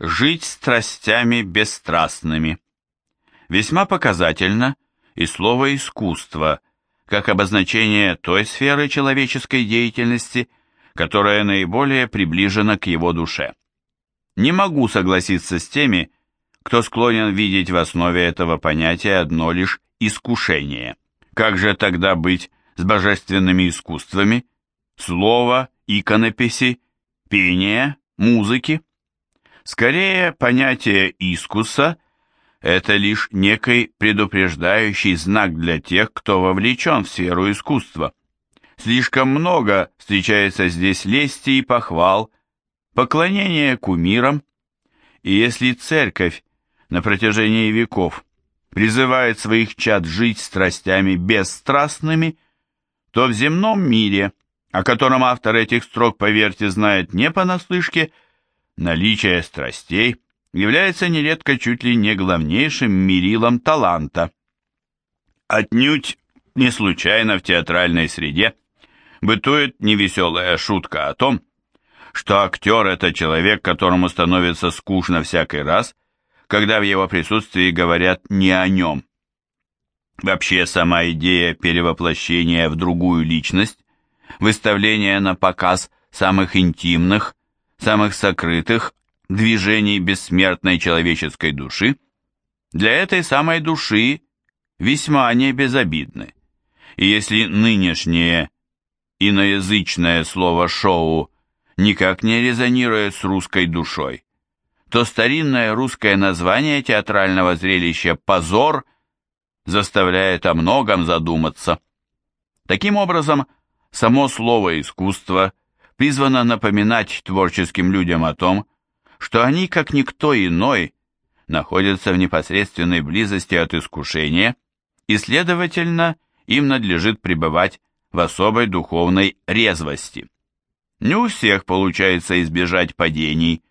жить страстями бесстрастными. Весьма показательно и слово «искусство», как обозначение той сферы человеческой деятельности, которая наиболее приближена к его душе. Не могу согласиться с теми, кто склонен видеть в основе этого понятия одно лишь искушение. Как же тогда быть с божественными искусствами, слова, иконописи, пения, музыки? Скорее, понятие искуса – это лишь некий предупреждающий знак для тех, кто вовлечен в сферу искусства. Слишком много встречается здесь лести и похвал, поклонения кумирам, и если церковь на протяжении веков призывает своих чад жить страстями бесстрастными, то в земном мире, о котором автор этих строк, поверьте, знает не понаслышке, наличие страстей является нередко чуть ли не главнейшим мерилом таланта. Отнюдь не случайно в театральной среде бытует невеселая шутка о том, что актер – это человек, которому становится скучно всякий раз, когда в его присутствии говорят не о нем. Вообще сама идея перевоплощения в другую личность, выставления на показ самых интимных, самых сокрытых движений бессмертной человеческой души, для этой самой души весьма не безобидны. И если нынешнее иноязычное слово «шоу» никак не резонирует с русской душой, то старинное русское название театрального зрелища «Позор» заставляет о многом задуматься. Таким образом, само слово «искусство» призвано напоминать творческим людям о том, что они, как никто иной, находятся в непосредственной близости от искушения, и, следовательно, им надлежит пребывать в особой духовной резвости. Не у всех получается избежать падений,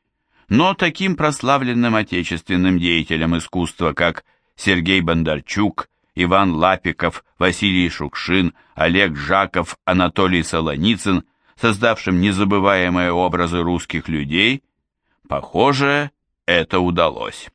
но таким прославленным отечественным деятелям искусства, как Сергей Бондарчук, Иван Лапиков, Василий Шукшин, Олег Жаков, Анатолий Солоницын, создавшим незабываемые образы русских людей, похоже, это удалось.